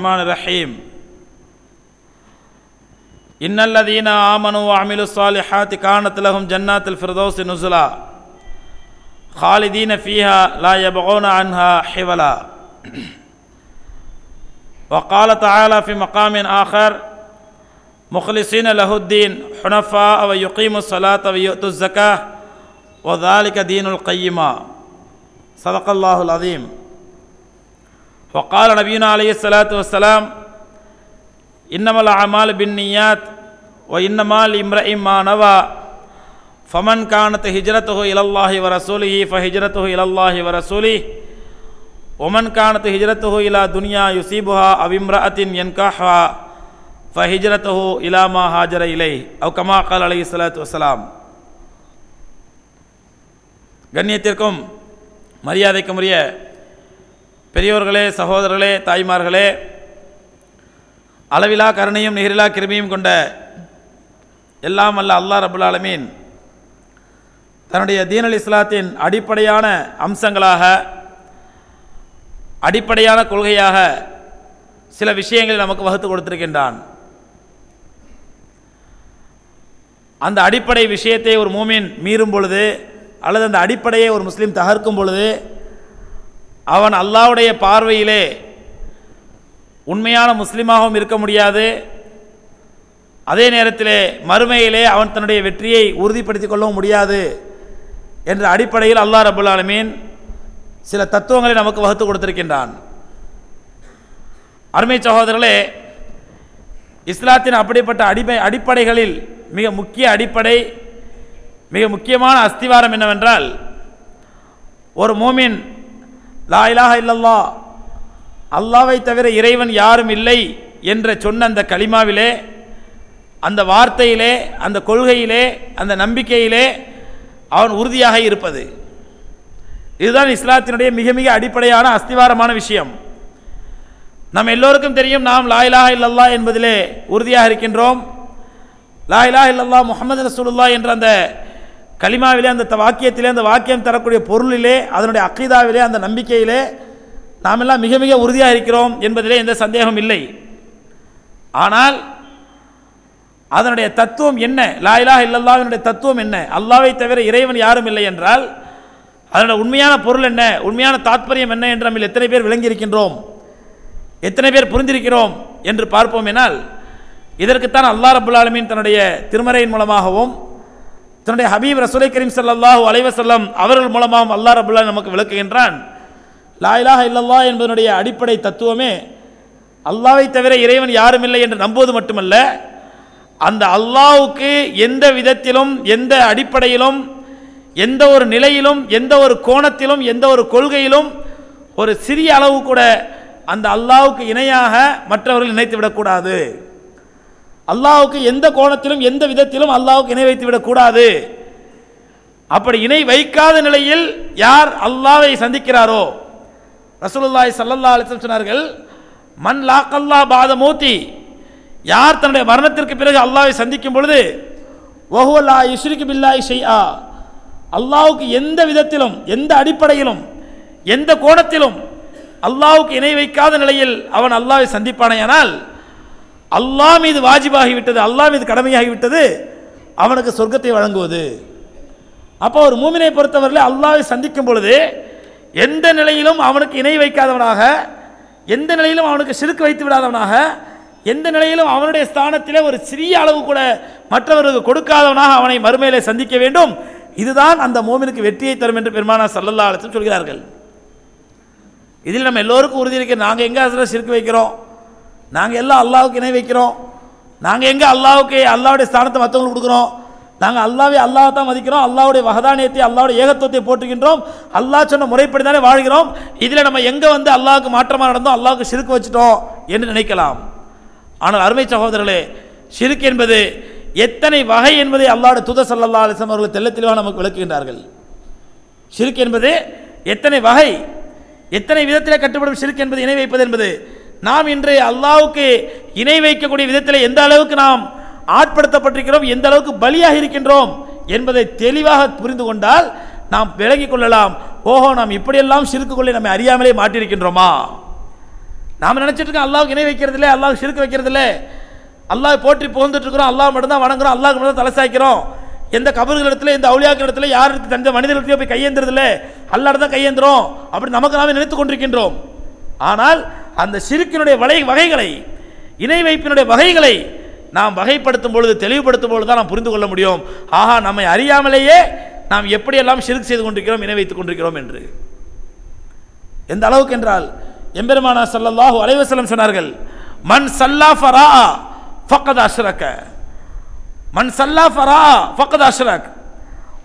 الرحمن الرحيم. إن الذين آمنوا وعملوا الصالحات كانت لهم جنات الفردوس نزلا خالدين فيها لا يبغون عنها حولا وقال تعالى في مقام آخر مخلصين له الدين حنفاء ويقيموا الصلاة ويؤتوا الزكاة وذلك دين القيمة. صدق الله العظيم. ஃபக்கால் நபீனா அலைய சலாத்து வசலாம் இன்னமல் அமால் பின் நியாத் ஒ இன்னமால் இம்ரஹிம் மானவா ஃபமன் கானத் ஹிஜ்ரத்துஹு இலல்லாஹி வ ரசூலிஹி ஃப ஹிஜ்ரத்துஹு இலல்லாஹி வ ரசூலி ஒமன் கானத் ஹிஜ்ரத்துஹு இலா துனியா யுசீபுஹா அவிம்ரஅத்தின் என்காஹா ஃப ஹிஜ்ரத்துஹு இலாமா ஹாஜர இலை அவ் கமா கால் அலை சலாத்து வசலாம் கண்ணியத்திற்கும் மரியாதைக்கும் உரிய பெரியோர்களே சகோதரர்களே தாய்மார்களே அளவிலா கருணையும் நிகரிலா கிருமியும் கொண்ட எல்லாம் அல்ல அல்லாஹ் ரபுல் ஆலமீன் தன்னுடைய தீனல் இஸ்லாத்தின் அடிப்படையான அம்சங்களாக அடிப்படையான கொள்கையாக சில விஷயங்களை நமக்கு வகுத்து கொடுத்திருக்கின்றான். அந்த அடிப்படை விஷயத்தை ஒரு மூமின் மீறும் பொழுது அல்லது அந்த அடிப்படையை ஒரு முஸ்லீம் தகர்க்கும் பொழுது அவன் அல்லாவுடைய பார்வையிலே உண்மையான முஸ்லீமாகவும் இருக்க முடியாது. அதே நேரத்திலே மறுமையிலே அவன் தன்னுடைய வெற்றியை உறுதிப்படுத்திக் கொள்ளவும் முடியாது என்ற அடிப்படையில் அல்லாஹ் ரபுல் ஆலமீன் சில தத்துவங்களை நமக்கு வகுத்து கொடுத்திருக்கின்றான். அருமை சகோதரர்களே இஸ்லாத்தின் அப்படிப்பட்ட அடிமை அடிப்படைகளில் மிக முக்கிய அடிப்படை மிக முக்கியமான அஸ்திவாரம் என்னவென்றால் ஒரு மோமின் லா இலாஹ இல்லல்லா அல்லாவை தவிர இறைவன் யாரும் இல்லை என்ற சொன்ன அந்த கலிமாவிலே அந்த வார்த்தையிலே அந்த கொள்கையிலே அந்த நம்பிக்கையிலே அவன் உறுதியாக இருப்பது. இதுதான் இஸ்லாத்தினுடைய மிக மிக அடிப்படையான அஸ்திவாரமான விஷயம். நம் எல்லோருக்கும் தெரியும் நாம் லாயிலாக இல்லல்லா என்பதிலே உறுதியாக இருக்கின்றோம். லாயிலாக இல்லல்லா முகமது ரசூலுல்லா என்ற அந்த கலிமாவிலே அந்த வாக்கியத்திலே அந்த வாக்கியம் தரக்கூடிய பொருளிலே அதனுடைய அக்கீதாவிலே அந்த நம்பிக்கையிலே நாமெல்லாம் மிக மிக உறுதியாக இருக்கிறோம் என்பதிலே எந்த சந்தேகம் இல்லை. ஆனால் அதனுடைய தத்துவம் என்ன? லா இல்லல்லாவினுடைய தத்துவம் என்ன? அல்லாவை தவிர இறைவன் யாரும் இல்லை என்றால் அதனுடைய உண்மையான பொருள் என்ன? உண்மையான தாத்பரியம் என்ன என்று நம்ம எத்தனை பேர் விளங்கியிருக்கின்றோம்? எத்தனை பேர் புரிந்திருக்கிறோம் என்று பார்ப்போம் எனால் இதற்குத்தான் அல்லா ரபுல் தன்னுடைய திருமறையின் மூலமாகவும் தன்னுடைய ஹபீப் ரசூலை கரீம் சல்லாஹூ அலைவசல்லம் அவர்கள் மூலமாகவும் அல்லா ரபுல்லா நமக்கு விளக்குகின்றான். லாயிலாக இல்லல்லா என்பதனுடைய அடிப்படை தத்துவமே அல்லாவை தவிர இறைவன் யாரும் இல்லை என்று நம்புவது மட்டுமல்ல அந்த அல்லாவுக்கு எந்த விதத்திலும் எந்த அடிப்படையிலும் எந்த ஒரு நிலையிலும் எந்த ஒரு கோணத்திலும் எந்த ஒரு கொள்கையிலும் ஒரு சிறிய அளவு கூட அந்த அல்லாவுக்கு இணையாக மற்றவர்கள் நினைத்து விடக்கூடாது. அல்லாவுக்கு எந்த கோணத்திலும் எந்த விதத்திலும் அல்லாவுக்கு இணை வைத்து விடக்கூடாது அப்படி இணை வைக்காத நிலையில் யார் அல்லாவை சந்திக்கிறாரோ? ரசூலுல்லாய் சல்லல்லா அலிசம் சொன்னார்கள் மன் லாக்கல்லா பாத மூத்தி. யார் தன்னுடைய மரணத்திற்கு பிறகு அல்லாவை சந்திக்கும் பொழுது ஒஹுவல்லா லா பில்லாய் பில்லாஹி அல்லாவுக்கு எந்த விதத்திலும் எந்த அடிப்படையிலும் எந்த கோணத்திலும் அல்லாவுக்கு இணை வைக்காத நிலையில் அவன் அல்லாவை சந்திப்பானேயானால் அல்லாஹ் மீது வாஜிபாகிவிட்டது அல்லா அல்லாஹ் மீது கடமையாகிவிட்டது அவனுக்கு சொர்க்கத்தை வழங்குவது. அப்போ ஒரு மூமினை பொறுத்தவரையில் அல்லாவை சந்திக்கும் பொழுது எந்த நிலையிலும் அவனுக்கு இணை வைக்காதவனாக எந்த நிலையிலும் அவனுக்கு சிறுக்கு வைத்து விடாதவனாக எந்த நிலையிலும் அவனுடைய ஸ்தானத்திலே ஒரு சிறிய அளவு கூட மற்றவர்களுக்கு கொடுக்காதவனாக அவனை மறுமையிலே சந்திக்க வேண்டும். இதுதான் அந்த மோமினுக்கு வெற்றியை தரும் என்று பெருமானா சல்லல்லா அலிஸ்லம் சொல்கிறார்கள். இதில் நம்ம எல்லோருக்கும் உறுதி இருக்கு. நாங்கள் எங்கே அதில் சிறுக்கு வைக்கிறோம்? நாங்கள் எல்லாம் அல்லாவுக்கு இணை வைக்கிறோம். நாங்கள் எங்கே அல்லாவுக்கு அல்லாவுடைய ஸ்தானத்தை மற்றவங்களுக்கு கொடுக்குறோம்? நாங்கள் அல்லாவே அல்லாஹ் தான் மதிக்கிறோம். அல்லாவுடைய வகதானியத்தை அல்லாவுடைய ஏகத்துவத்தை போட்டுக்கின்றோம் அல்லாஹ் சொன்ன முறைப்படி தானே வாழ்கிறோம். இதில் நம்ம எங்கே வந்து அல்லாவுக்கு மாற்றமாக நடந்தோம்? அல்லாவுக்கு சிறுக்கு வச்சுட்டோம் என்று நினைக்கலாம். ஆனால் அருமை சகோதரர்களே சிறுக்கு என்பது எத்தனை வகை என்பதை அல்லாஹ்வுடைய தூதர் சல்லா அலிசம் அவர்கள் தெல்ல தெளிவாக நமக்கு விளக்குகின்றார்கள். சிறுக்கு என்பது எத்தனை வகை எத்தனை விதத்தில் கட்டுப்படும் சிறுக்கு என்பது இணை வைப்பது என்பது நாம் இன்று அல்லாவுக்கு இணை வைக்கக்கூடிய விதத்தில் எந்த அளவுக்கு நாம் ஆட்படுத்தப்பட்டிருக்கிறோம் எந்த அளவுக்கு பலியாக இருக்கின்றோம் என்பதை தெளிவாக புரிந்து கொண்டால் நாம் விளங்கிக் கொள்ளலாம். ஓஹோ நாம் இப்படியெல்லாம் சிறுக்குக்குள்ளே நம்மை அறியாமலே மாட்டியிருக்கின்றோமா? நாம் நினச்சிட்டு இருக்கோம் அல்லாவுக்கு இணை வைக்கிறது இல்லை அல்லாஹ் ஷிர்க் வைக்கிறது இல்லை அல்லாஹ் போற்றி புகழ்ந்துட்டுருக்குறோம் அல்லாஹ் மட்டும்தான் வணங்குறோம் அல்லாஹ் மட்டும் தான் தலை சாய்க்கிறோம் எந்த கபர்கள் இடத்துல எந்த அவுளியாக்கள் இடத்துல யாருக்கு தந்த மனிதர்களுக்கு போய் கையேந்துறது இல்லை அல்லாட தான் கையேந்திரோம் அப்படி நமக்கு நாமே நினைத்து கொண்டிருக்கின்றோம். ஆனால் அந்த சிறுக்கினுடைய வலை வகைகளை இணை வைப்பினுடைய வகைகளை நாம் வகைப்படுத்தும் பொழுது தெளிவுபடுத்தும் பொழுது தான் நாம் புரிந்து கொள்ள முடியும். ஆஹா நம்மை அறியாமலேயே நாம் எப்படியெல்லாம் சிறுக்கு செய்து கொண்டிருக்கிறோம் இணை வைத்துக் கொண்டிருக்கிறோம் என்று. எந்த அளவுக்கு என்றால் எம்பெருமானா சல்லாஹூ அலைவசலம் சொன்னார்கள் மன் சல்லா ஃபரா ஃபக்கத் அஷ்ரக. மன் சல்லா ஃபரா ஃபக்கத் அஷ்ரக்.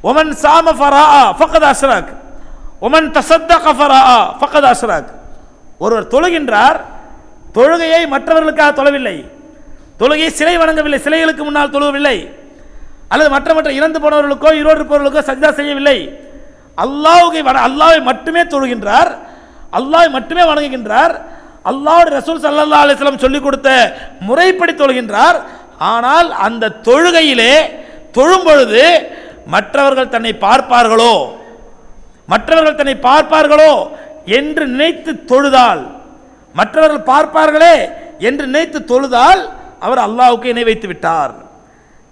ஒமன் சாம ஃபரா ஃபக்கத் அஷ்ரக். ஒமன் தசத்தக ஃபரா ஃபக்கத் அஷ்ரக். ஒருவர் தொழுகின்றார் தொழுகையை மற்றவர்களுக்காக தொழவில்லை. தொழுகையை சிலை வணங்கவில்லை சிலைகளுக்கு முன்னால் தொழுவவில்லை. அல்லது மற்ற மற்ற இறந்து போனவர்களுக்கோ ஈரோடு இருப்பவர்களுக்கோ சஜிதா செய்யவில்லை. அல்லாவுக்கு அல்லாவை மட்டுமே தொழுகின்றார் அல்லாவை மட்டுமே வணங்குகின்றார். அல்லாவோட ரசூல் சல்லா அலிஸ்லாம் சொல்லிக் கொடுத்த முறைப்படி தொழுகின்றார். ஆனால் அந்த தொழுகையிலே தொழும் பொழுது மற்றவர்கள் தன்னை பார்ப்பார்களோ? மற்றவர்கள் தன்னை பார்ப்பார்களோ? என்று நினைத்து தொழுதால். மற்றவர்கள் பார்ப்பார்களே என்று நினைத்து தொழுதால் அவர் அல்லாவுக்கு இணை வைத்து விட்டார்.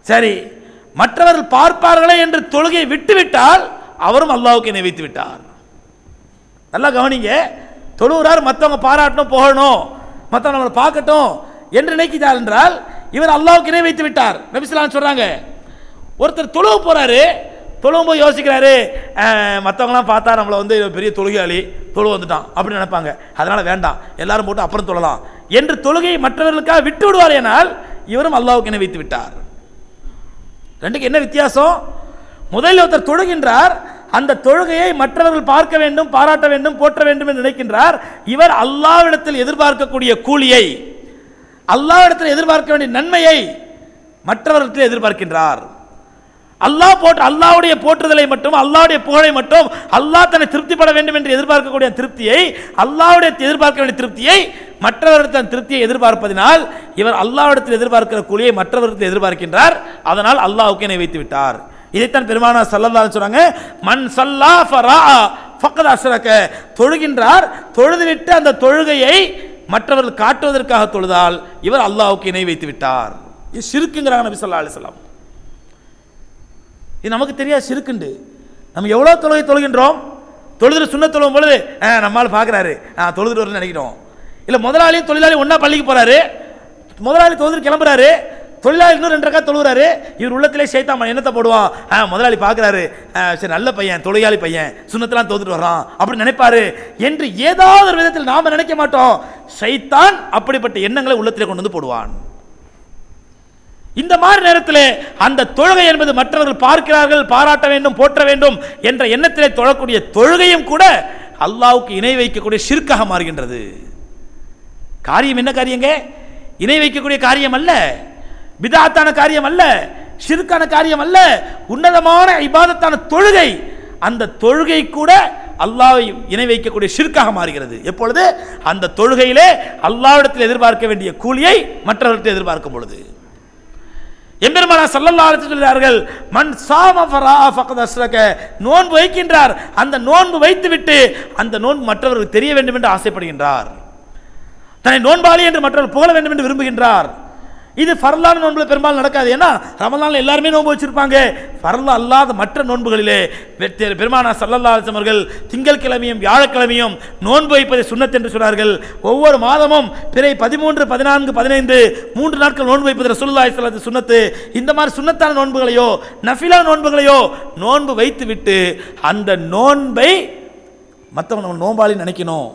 சரி மற்றவர்கள் பார்ப்பார்களே என்று தொழுகையை விட்டுவிட்டால் அவரும் அல்லாவுக்கு இணை வைத்து விட்டார். நல்லா கவனிங்க தொழுகிறார் மற்றவங்க பாராட்டணும் புகழணும் மற்றவங்க நம்மளை பார்க்கட்டும் என்று நினைக்கிறார் என்றால் இவர் அல்லாவுக்கு இணை வைத்து விட்டார். நபிசுலாம் சொல்கிறாங்க ஒருத்தர் தொழுக போகிறாரு தொழுவும் போய் யோசிக்கிறாரு மற்றவங்களாம் பார்த்தா நம்மளை வந்து பெரிய தொழுகையாளி தொழு வந்துட்டான் அப்படின்னு நினைப்பாங்க. அதனால வேண்டாம் எல்லாரும் போட்டு அப்புறம் தொழலாம். என்று தொழுகையை மற்றவர்களுக்காக விட்டு விடுவார் எனால் இவரும் அல்லாவுக்கு என்ன வைத்து விட்டார். ரெண்டுக்கு என்ன வித்தியாசம்? முதலில் ஒருத்தர் தொழுகின்றார் அந்த தொழுகையை மற்றவர்கள் பார்க்க வேண்டும் பாராட்ட வேண்டும் போற்ற வேண்டும் என்று நினைக்கின்றார். இவர் அல்லாவிடத்தில் எதிர்பார்க்கக்கூடிய கூலியை அல்லாவிடத்தில் எதிர்பார்க்க வேண்டிய நன்மையை மற்றவர்களிடத்தில் எதிர்பார்க்கின்றார். அல்லாஹ் போட்டு அல்லாஹ்வுடைய போற்றுதலை மட்டும் அல்லாஹ்வுடைய புகழை மட்டும் அல்லாஹ் தன்னை திருப்திப்பட வேண்டும் என்று எதிர்பார்க்கக்கூடிய திருப்தியை அல்லாஹ்வுடைய எதிர்பார்க்க வேண்டிய திருப்தியை மற்றவரிடத்தில் திருப்தியை எதிர்பார்ப்பதினால் இவர் அல்லாஹ்விடத்தில் எதிர்பார்க்கிற கூலியை மற்றவரிடத்தில் எதிர்பார்க்கின்றார். அதனால் அல்லாஹுக்கு இணை வைத்து விட்டார். இதைத்தான் பெருமானா சல்லல்லா அலைஹி சொன்னாங்க மன் சல்லா ஃபரா ஃபக்கத் அஷ்ரக. தொழுகின்றார் தொழுதுவிட்டு அந்த தொழுகையை மற்றவர்கள் காட்டுவதற்காக தொழுதால் இவர் அல்லாஹுக்கு இணை வைத்து விட்டார். இது சிறுக்குங்கிறாங்க நபி சொல்லா அலைஹி இது நமக்கு தெரியாது சிறுக்குண்டு. நம்ம எவ்வளோ தொழுகை தொழுகின்றோம்? தொழுதுட்டு சுண்ண தொழுவும் பொழுது ஆ, நம்மால் பார்க்குறாரு ஆ தொழுதுட்டு நினைக்கிறோம். இல்லை முதலாளியும் தொழிலாளி ஒன்றா பள்ளிக்கு போகிறாரு முதலாளி தொழுது கிளம்புறாரு. தொழிலாளி இன்னும் ரெண்டு ரக்கா தொழுகிறாரு இவர் உள்ளத்திலே சேர்த்தா என்னத்தை போடுவான்? ஆ முதலாளி பார்க்குறாரு சரி நல்ல பையன் தொழிலாளி பையன் சுண்ணத்தெல்லாம் தோத்துட்டு வர்றான் அப்படின்னு நினைப்பாரு. என்று ஏதாவது ஒரு விதத்தில் நாம் நினைக்க மாட்டோம். சைத்தான் அப்படிப்பட்ட எண்ணங்களை உள்ளத்திலே கொண்டு வந்து போடுவான். இந்த மாதிரி நேரத்தில் அந்த தொழுகை என்பது மற்றவர்கள் பார்க்கிறார்கள் பாராட்ட வேண்டும் போற்ற வேண்டும் என்ற எண்ணத்திலே தொழக்கூடிய தொழுகையும் கூட அல்லாவுக்கு இணை வைக்கக்கூடிய சிற்காக மாறுகின்றது. காரியம் என்ன காரியங்க? இணை வைக்கக்கூடிய காரியம் அல்ல. விதாத்தான காரியம் அல்ல. சிறுக்கான காரியம் அல்ல. உன்னதமான இபாதத்தான தொழுகை. அந்த தொழுகை கூட அல்லாவை இணை வைக்கக்கூடிய சிற்காக மாறுகிறது. எப்பொழுது? அந்த தொழுகையிலே அல்லாவிடத்தில் எதிர்பார்க்க வேண்டிய கூலியை மற்றவர்களிடத்தில் எதிர்பார்க்கும் பொழுது. எம்பெருமானா சல்லல்லா அலைஹி சொல்கிறார்கள் மண் சாம நோன்பு வைக்கின்றார். அந்த நோன்பு வைத்துவிட்டு அந்த நோன்பு மற்றவர்களுக்கு தெரிய வேண்டும் என்று ஆசைப்படுகின்றார். தன்னை நோன்பாளி என்று மற்றவர் புகழ வேண்டும் என்று விரும்புகின்றார். இது ஃபரலான நோன்பில் பெரும்பாலும் நடக்காது. ஏன்னா ரமலானில் எல்லாருமே நோன்பு வச்சிருப்பாங்க. ஃபர்லா அல்லாத மற்ற நோன்புகளிலே வெற்றி- பெருமானா சல்லல்லா அலிஸ்லாம் அவர்கள் திங்கட்கிழமையும் வியாழக்கிழமையும் நோன்பு வைப்பதை சுண்ணத் என்று சொன்னார்கள். ஒவ்வொரு மாதமும் பிறை பதிமூன்று பதினான்கு பதினைந்து மூன்று நாட்கள் நோன்பு வைப்பது ரசூலுல்லாஹி ஸல்லல்லாஹு சுண்ணத்து இந்த மாதிரி சுண்ணத்தான நோன்புகளையோ நஃபிலா நோன்புகளையோ நோன்பு வைத்துவிட்டு அந்த நோன்பை மற்றவங்க நம்ம நோம்பாளி நினைக்கணும்.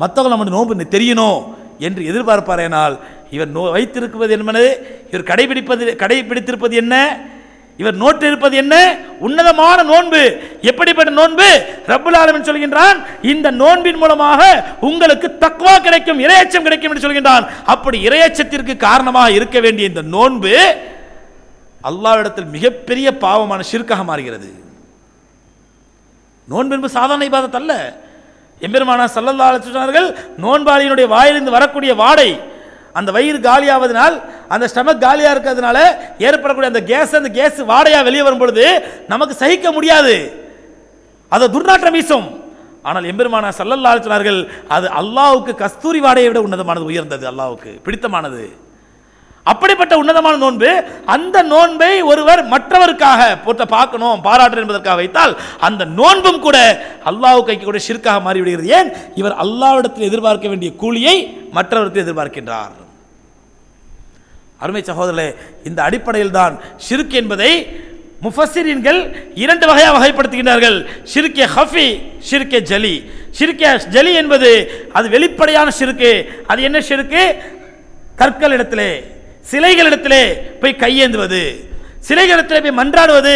மற்றவங்க நம்ம நோன்பு தெரியணும் என்று எதிர்பார்ப்பாரேனால் இவர் நோ வைத்திருப்பது என்பது இவர் கடைபிடிப்பது கடைபிடித்திருப்பது என்ன? இவர் நோட்டு இருப்பது என்ன? உன்னதமான நோன்பு. எப்படிப்பட்ட நோன்பு? ரப்புல் ஆலமீன் சொல்கின்றான் இந்த நோன்பின் மூலமாக உங்களுக்கு தக்வா கிடைக்கும் இரையச்சம் கிடைக்கும் என்று சொல்கின்றான். அப்படி இரையச்சத்திற்கு காரணமாக இருக்க வேண்டிய இந்த நோன்பு அல்லாவிடத்தில் மிகப்பெரிய பாவமான சிற்காக மாறுகிறது. நோன்பு என்பது சாதாரண இபாதத் அல்ல. எம்பெருமானா சல்லல்லா சொன்னார்கள் நோன்பாளியினுடைய வாயிலிருந்து வரக்கூடிய வாடை அந்த வயிறு காலியாவதனால் அந்த ஸ்டமக் காலியாக இருக்கிறதுனால ஏற்படக்கூடிய அந்த கேஸ் அந்த கேஸ் வாடையாக வெளியே வரும் பொழுது நமக்கு சகிக்க முடியாது. அது துர்நாற்றம் வீசும். ஆனால் எம்பெருமானா சல்லல்லா சொன்னார்கள் அது அல்லாவுக்கு கஸ்தூரி வாடையை விட உன்னதமானது உயர்ந்தது அல்லாவுக்கு பிடித்தமானது. அப்படிப்பட்ட உன்னதமான நோன்பு அந்த நோன்பை ஒருவர் மற்றவருக்காக போட்ட பார்க்கணும் பாராட்டு என்பதற்காக வைத்தால் அந்த நோன்பும் கூட அல்லாவுக்கு கைக்கு கூட மாறிவிடுகிறது. ஏன்? இவர் அல்லாஹ்விடத்தில் எதிர்பார்க்க வேண்டிய கூலியை மற்றவருக்கு எதிர்பார்க்கின்றார். அருமை சகோதரர்களே இந்த அடிப்படையில் தான் ஷிர்க் என்பதை முஃபசிரீன்கள் இரண்டு வகையாக வகைப்படுத்துகின்றார்கள். ஷிர்கே ஹஃபி ஷிர்கே ஜலி. ஷிர்கே ஜலி என்பது அது வெளிப்படையான ஷிருக்கு அது என்ன ஷிர்கு கற்களிடத்திலே சிலைகளிடத்திலே போய் கையேந்துவது. சிலைகளிடத்திலே போய் மன்றாடுவது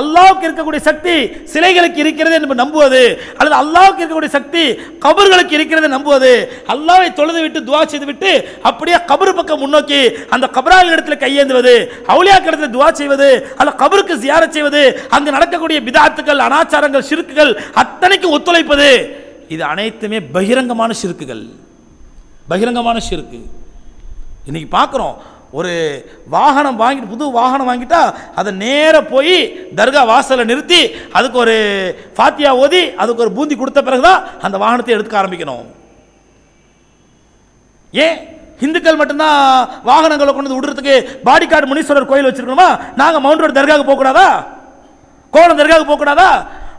அல்லாவுக்கு இருக்கக்கூடிய சக்தி சிலைகளுக்கு இருக்கிறது என்று நம்புவது அல்லது அல்லாவுக்கு இருக்கக்கூடிய சக்தி கபர்களுக்கு இருக்கிறது நம்புவது. அல்லாவை தொழுது விட்டு துவா செய்து விட்டு அப்படியே கபரு பக்கம் முன்னோக்கி அந்த கபரால் இடத்துல கையேந்துவது அவுலியாக்கு இடத்துல துவா செய்வது அல்ல கபருக்கு சியார செய்வது அங்கு நடக்கக்கூடிய பிதாத்துக்கள் அனாச்சாரங்கள் சிறுக்குகள் அத்தனைக்கும் ஒத்துழைப்பது. இது அனைத்துமே பகிரங்கமான சிறுக்குகள். பகிரங்கமான சிறுக்கு. இன்னைக்கு பார்க்குறோம் ஒரு வாகனம் வாங்கிட்டு புது வாகனம் வாங்கிட்டா அதை நேராக போய் தர்கா வாசலை நிறுத்தி அதுக்கு ஒரு ஃபாத்தியா ஓதி அதுக்கு ஒரு பூந்தி கொடுத்த பிறகு தான் அந்த வாகனத்தை எடுத்துக்க ஆரம்பிக்கணும். ஏன்? இந்துக்கள் மட்டும்தான் வாகனங்களை கொண்டு வந்து விடுறதுக்கு பாடிக்காடு முனீஸ்வரர் கோயில் வச்சிருக்கணுமா? நாங்கள் மவுண்ட் ரோடு தர்காவுக்கு போகக்கூடாதா கோலம் தர்காவுக்கு போகக்கூடாதா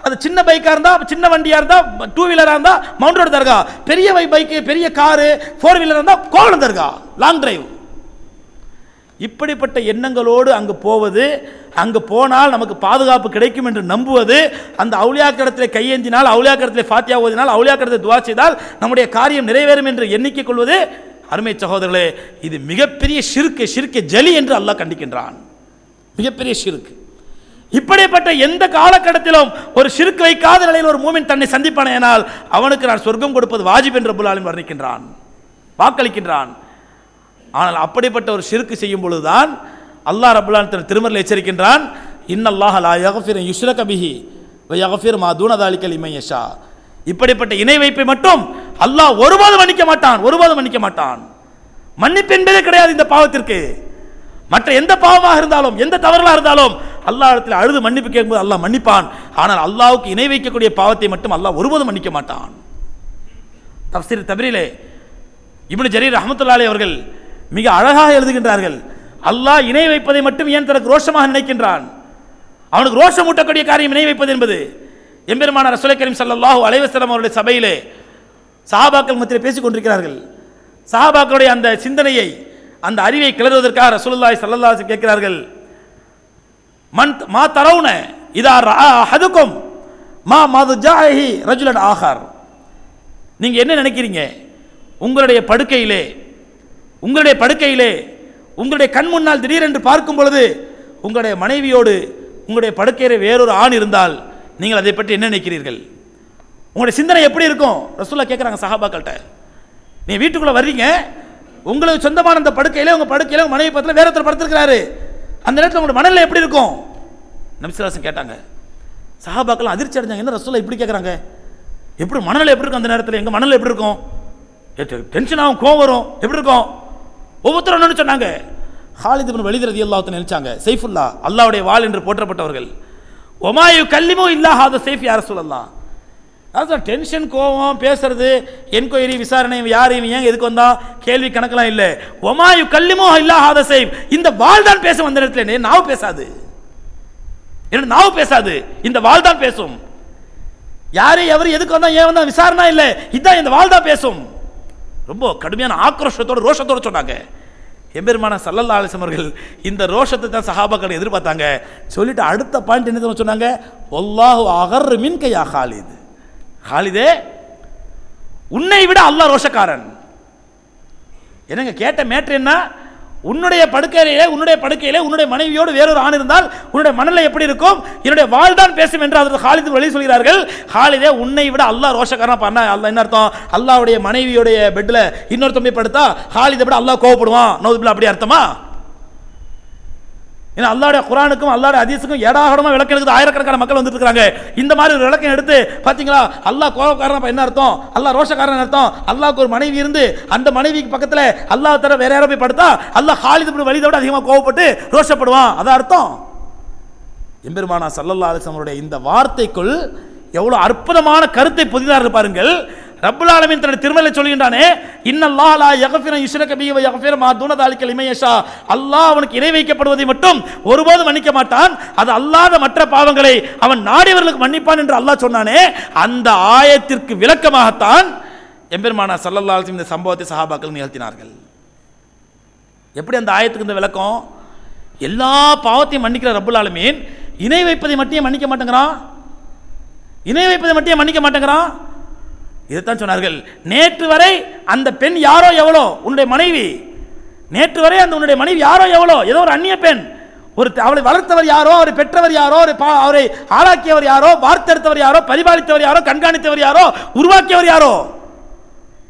அது சின்ன பைக்காக இருந்தால் சின்ன வண்டியாக இருந்தால் டூ வீலராக இருந்தால் மவுண்ட் ரோடு தர்கா. பெரிய பைக்கு பெரிய காரு ஃபோர் வீலராக இருந்தால் கோலம் தர்கா. லாங் டிரைவ் இப்படிப்பட்ட எண்ணங்களோடு அங்கு போவது அங்கு போனால் நமக்கு பாதுகாப்பு கிடைக்கும் என்று நம்புவது அந்த அவுளியாக்கடத்தில் கையேந்தினால் அவுளியாக்கடத்தில் ஃபாத்தியா ஓதினால் அவுளியாக்கடத்தில் துவா செய்தால் நம்முடைய காரியம் நிறைவேறும் என்று எண்ணிக்கை கொள்வது. அருமை சகோதரர்களே இது மிகப்பெரிய சிறுக்கு சிறுக்கு ஜலி என்று அல்லாஹ் கண்டிக்கின்றான். மிகப்பெரிய சிறுக்கு. இப்படிப்பட்ட எந்த காலகட்டத்திலும் ஒரு சிறுக்கு வைக்காத நிலையில் ஒரு மூமின் தன்னை சந்திப்பானேனால் அவனுக்கு நான் சொர்க்கம் கொடுப்பது வாஜிப் என்று புல்லாலும் வர்ணிக்கின்றான் வாக்களிக்கின்றான். ஆனால் அப்படிப்பட்ட ஒரு சிறுக்கு செய்யும் பொழுதுதான் அல்லாஹ் ரபுல்லான் தன் எச்சரிக்கின்றான் இன்னல்லாஹ் லா யக்ஃபிர் யுஷ்ரக கபிஹி வ மா தூன தாலிக இப்படிப்பட்ட இணை வைப்பை மட்டும் அல்லாஹ் ஒருபோதும் மன்னிக்க மாட்டான் ஒருபோதும் மன்னிக்க மாட்டான். மன்னிப்பு என்பதே கிடையாது இந்த பாவத்திற்கு. மற்ற எந்த பாவமாக இருந்தாலும் எந்த தவறுகளாக இருந்தாலும் அல்லாஹ் இடத்துல அழுது மன்னிப்பு கேட்கும்போது அல்லாஹ் மன்னிப்பான். ஆனால் அல்லாவுக்கு இணை வைக்கக்கூடிய பாவத்தை மட்டும் அல்லாஹ் ஒருபோதும் மன்னிக்க மாட்டான். தப்சீர் தபரிலே இப்னு ஜரீர் அஹமத்துல்லாலே அவர்கள் மிக அழகாக எழுதுகின்றார்கள். அல்லாஹ் இணை வைப்பதை மட்டும் ஏன் தனக்கு ரோஷமாக நினைக்கின்றான்? அவனுக்கு ரோஷம் ஊட்டக்கூடிய காரியம் இணை வைப்பது என்பது. எம்பெருமான ரசோலை கரீம் சல்லாஹூ அலைவசலம் அவருடைய சபையிலே சஹாபாக்கள் மத்தியில் பேசிக் கொண்டிருக்கிறார்கள். சஹாபாக்களுடைய அந்த சிந்தனையை அந்த அறிவை கிளறுவதற்காக ரசூலுல்லாய் சல்லல்லாஹ் கேட்கிறார்கள். மன் மா தரவுன இதா ரஆ மா மது ஜாஹி ரஜுலன் ஆகார். நீங்கள் என்ன நினைக்கிறீங்க? உங்களுடைய படுக்கையிலே உங்களுடைய படுக்கையிலே உங்களுடைய கண் முன்னால் திடீரென்று பார்க்கும் பொழுது உங்களுடைய மனைவியோடு உங்களுடைய படுக்கையில் வேறொரு ஆண் இருந்தால் நீங்கள் அதை பற்றி என்ன நினைக்கிறீர்கள்? உங்களுடைய சிந்தனை எப்படி இருக்கும்? ரசூல்லா கேட்குறாங்க சஹாபாக்கள்கிட்ட. நீ வீட்டுக்குள்ளே வர்றீங்க உங்களுக்கு சொந்தமான அந்த படுக்கையில் உங்கள் படுக்கையில் உங்கள் மனைவி பக்கத்தில் வேற ஒருத்தர் படுத்திருக்கிறாரு. அந்த நேரத்தில் உங்களோட மனநிலை எப்படி இருக்கும்? நபிசுலாசன் கேட்டாங்க. சஹாபாக்கெல்லாம் அதிர்ச்சி அடைஞ்சாங்க. என்ன ரசூலா இப்படி கேட்குறாங்க எப்படி மனநிலை எப்படி இருக்கும் அந்த நேரத்தில்? எங்கள் மனநிலை எப்படி இருக்கும்? டென்ஷன் ஆகும் கோவம் வரும். எப்படி இருக்கும்? ஒவ்வொருத்தரும் ஒன்று சொன்னாங்க. ஹாலித் இப்னு வலித் ரலியல்லாஹு நினைச்சாங்க சைஃபுல்லா அல்லாவுடைய வாள் என்று போற்றப்பட்டவர்கள். ஒமாயு கல்லிமோ இல்லாஹாத சைஃப் யார சொல்லலாம் அதான் டென்ஷன் கோவம் பேசுறது என்கொயரி விசாரணை யார் இவன் ஏன் எதுக்கு வந்தா? கேள்வி கணக்கெல்லாம் இல்லை. ஒமாயு கல்லிமோ இல்லாஹாத சைஃப். இந்த வாள் தான் பேசும் அந்த இடத்துல நாவு பேசாது. என்ன நாவு பேசாது இந்த வாள் தான் பேசும். யாரு எவர் எதுக்கு வந்தா ஏன் வந்தா? விசாரணை இல்லை இதான் இந்த வாள் தான் பேசும். ரொம்ப கடுமையான ஆக்ரோஷத்தோட ரோஷத்தோட சொன்னாங்க. எம்பெருமான சல்லல்லா அலிசம் அவர்கள் இந்த ரோஷத்தை தான் சஹாபாக்கள் எதிர்பார்த்தாங்க. சொல்லிட்டு அடுத்த பாயிண்ட் என்ன சொன்னாங்க? ஒல்லாஹு அகர் மின் கையா ஹாலிது. ஹாலிதே உன்னை விட அல்லாஹ் ரோஷக்காரன். என்னங்க கேட்ட மேட்ரு என்ன? உன்னுடைய படுக்கையிலே உன்னுடைய படுக்கையிலே உன்னுடைய மனைவியோடு வேறொரு ஆண் இருந்தால் உன்னுடைய மனநிலை எப்படி இருக்கும்? என்னுடைய வாழ்தான் பேசும் என்று அதற்கு ஹாலிது வழி சொல்கிறார்கள். ஹாலிதே உன்னை விட அல்லாஹ் ரோஷக்காரன் பண்ண அல்ல என்ன அர்த்தம்? அல்லாவுடைய மனைவியுடைய பெட்டில் இன்னொரு தம்பி படுத்தா ஹாலிதை விட அல்லாஹ் கோவப்படுவான். நோதுபில் அப்படி அர்த்தமா? ஏன்னா அல்லாடைய குரானுக்கும் அல்லாடைய அதிசுக்கும் ஏடாகடமாக விளக்கம் எடுக்குது. ஆயிரக்கணக்கான மக்கள் வந்துட்டு இருக்காங்க. இந்த மாதிரி ஒரு விளக்கம் எடுத்து பார்த்தீங்களா அல்லாஹ் கோபக்காரன் என்ன அர்த்தம்? அல்லாஹ் ரோஷக்காரன் அர்த்தம். அல்லாஹ்க்கு ஒரு மனைவி இருந்து அந்த மனைவிக்கு பக்கத்தில் அல்லாஹ் தர வேற யாரோ போய் படுத்தா அல்லாஹ் ஹாலிது பண்ணி வலிதை விட அதிகமாக கோவப்பட்டு ரோஷப்படுவான். அதான் அர்த்தம். எம்பெருமானா சல்லல்லா அலிசமருடைய அவருடைய இந்த வார்த்தைக்குள் எவ்வளோ அற்புதமான கருத்தை புதிதாக பாருங்கள். ரப்புல் ஆலமின் தன்னுடைய திருமலை சொல்கின்றானே இன்னல்லா லா யகஃபிர யுஷ்ரக பிஹி வ மா தூன தாலிக்க லிமயஷா அல்லாஹ் அவனுக்கு இணை வைக்கப்படுவதை மட்டும் ஒருபோதும் மன்னிக்க மாட்டான். அது அல்லாத மற்ற பாவங்களை அவன் நாடியவர்களுக்கு மன்னிப்பான் என்று அல்லாஹ் சொன்னானே. அந்த ஆயத்திற்கு விளக்கமாகத்தான் எம்பெருமானா சல்லல்லாஹு அலைஹி இந்த சம்பவத்தை சஹாபாக்கள் நிகழ்த்தினார்கள். எப்படி அந்த ஆயத்துக்கு இந்த விளக்கம்? எல்லா பாவத்தையும் மன்னிக்கிற ரப்புல் ஆலமீன் இணை வைப்பதை மட்டும் மன்னிக்க மாட்டேங்கிறான்? இணை வைப்பதை மட்டும் மன்னிக்க மாட்டேங்கிறான்? இதைத்தான் சொன்னார்கள். நேற்று வரை அந்த பெண் யாரோ எவ்வளோ உன்னுடைய மனைவி. நேற்று வரை அந்த உன்னுடைய மனைவி யாரோ எவ்வளோ ஏதோ ஒரு அந்நிய பெண். ஒரு அவளை வளர்த்தவர் யாரோ? அவரை பெற்றவர் யாரோ? அவரை பா- அவரை ஆளாக்கியவர் யாரோ? வார்த்தெடுத்தவர் யாரோ? பரிபாலித்தவர் யாரோ? கண்காணித்தவர் யாரோ? உருவாக்கியவர் யாரோ?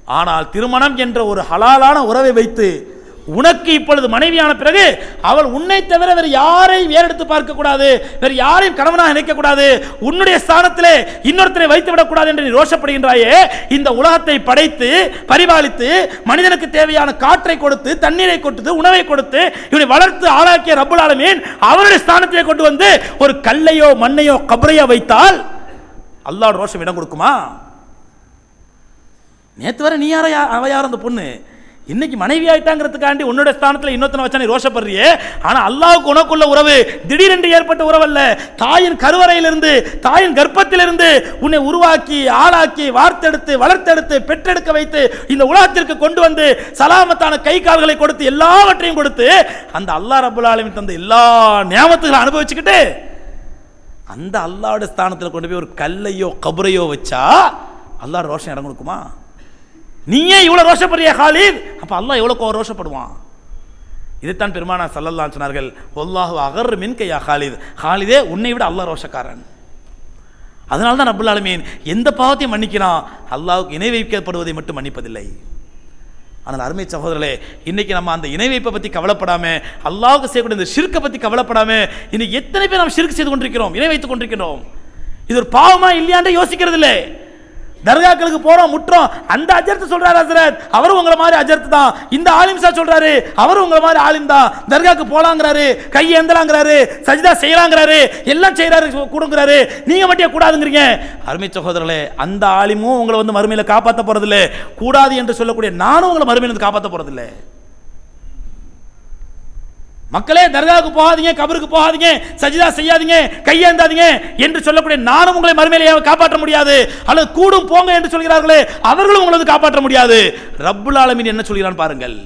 ஆனால் திருமணம் என்ற ஒரு ஹலாலான உறவை வைத்து உனக்கு இப்பொழுது மனைவியான பிறகு அவள் உன்னை தவிர வேறு யாரையும் வேறெடுத்து பார்க்க கூடாது வேறு யாரையும் கணவனாக நினைக்க கூடாது உன்னுடைய ஸ்தானத்திலே இன்னொருத்தரை வைத்து விடக்கூடாது என்று நீ ரோஷப்படுகின்றாயே. இந்த உலகத்தை படைத்து பரிபாலித்து மனிதனுக்கு தேவையான காற்றை கொடுத்து தண்ணீரை கொடுத்து உணவை கொடுத்து இவனை வளர்த்து ஆளாக்கிய ரப்புல் ஆலமீன் அவருடைய ஸ்தானத்திலே கொண்டு வந்து ஒரு கல்லையோ மண்ணையோ கபரையோ வைத்தால் அல்லாஹ் ரோஷம் இடம் கொடுக்குமா? நேற்று வரை நீ யார அவ யார் அந்த பொண்ணு? இன்னைக்கு மனைவி ஆயிட்டாங்கிறதுக்காண்டி உன்னோட ஸ்தானத்தில் இன்னொருத்தனை வச்சா நீ ரோஷப்படுறியே? ஆனால் அல்லாவுக்கு உனக்குள்ள உறவு. திடீரென்று ஏற்பட்ட உறவல்ல. தாயின் கருவறையிலிருந்து தாயின் கர்ப்பத்திலிருந்து உன்னை உருவாக்கி ஆளாக்கி வார்த்தெடுத்து வளர்த்தெடுத்து பெற்றெடுக்க வைத்து இந்த உலகத்திற்கு கொண்டு வந்து சலாமத்தான கை கால்களை கொடுத்து எல்லாவற்றையும் கொடுத்து அந்த அல்லா ரபுல் தந்த எல்லா ஞாபகத்துகளை அனுபவிச்சுக்கிட்டு அந்த அல்லாவோட ஸ்தானத்தில் கொண்டு போய் ஒரு கல்லையோ கபரையோ வச்சா அல்லாஹ் ரோஷம் இடம் கொடுக்குமா? நீயே இவ்வளோ ரோஷப்படுறிய ஹாலித் அப்போ அல்லாஹ் கோ ரோஷப்படுவான்? இதைத்தான் பெருமானா சல்லல்லா சொன்னார்கள் ஒல்லாஹு அகர் மின்கையா ஹாலித் ஹாலிதே உன்னை விட அல்லாஹ் ரோஷக்காரன். அதனால தான் ரப்புல் ஆலமீன் எந்த பாவத்தையும் மன்னிக்கிறான்? அல்லாவுக்கு இணை வைக்கப்படுவதை மட்டும் மன்னிப்பதில்லை. ஆனால் அருமை சகோதரர்களே இன்னைக்கு நம்ம அந்த இணை வைப்பை பற்றி கவலைப்படாம அல்லாவுக்கு செய்யக்கூடிய இந்த ஷிர்க்கை பற்றி கவலைப்படாம இன்னைக்கு எத்தனை பேர் நாம் ஷிர்க் செய்து கொண்டிருக்கிறோம் இணை வைத்துக் கொண்டிருக்கிறோம்? இது ஒரு பாவமா இல்லையான்றே யோசிக்கிறது இல்லை தர்காக்களுக்கு போறோம் முற்றோம். அந்த அஜர்த்து சொல்றாரு ஹசரத். அவரும் உங்களை மாதிரி அஜர்த்து தான். இந்த ஆலிம் சார் சொல்றாரு. அவரும் உங்களை மாதிரி ஆலிம் தான் தர்காக்கு போலாங்கிறாரு. கை ஏந்தலாங்கிறாரு. சஜிதா செய்யலாங்கிறாரு. எல்லாம் செய்யறாரு கொடுங்கிறாரு. நீங்க மட்டும் கூடாதுங்கிறீங்க? அருமை சகோதரர்களே அந்த ஆலிமும் உங்களை வந்து மறுமையில காப்பாற்ற இல்லை கூடாது என்று சொல்லக்கூடிய நானும் உங்களை மறுமையில இருந்து காப்பாற்ற போறதில்லை. மக்களே தர்காவுக்கு போகாதீங்க கபருக்கு போகாதீங்க சஜிதா செய்யாதீங்க கையேந்தாதீங்க என்று சொல்லக்கூடிய நானும் உங்களை மறுமையிலேயே காப்பாற்ற முடியாது? அல்லது கூடும் போங்க என்று சொல்கிறார்களே அவர்களும் உங்களை வந்து காப்பாற்ற முடியாது. ரப்புல் ஆலமின் என்ன சொல்கிறான் பாருங்கள்.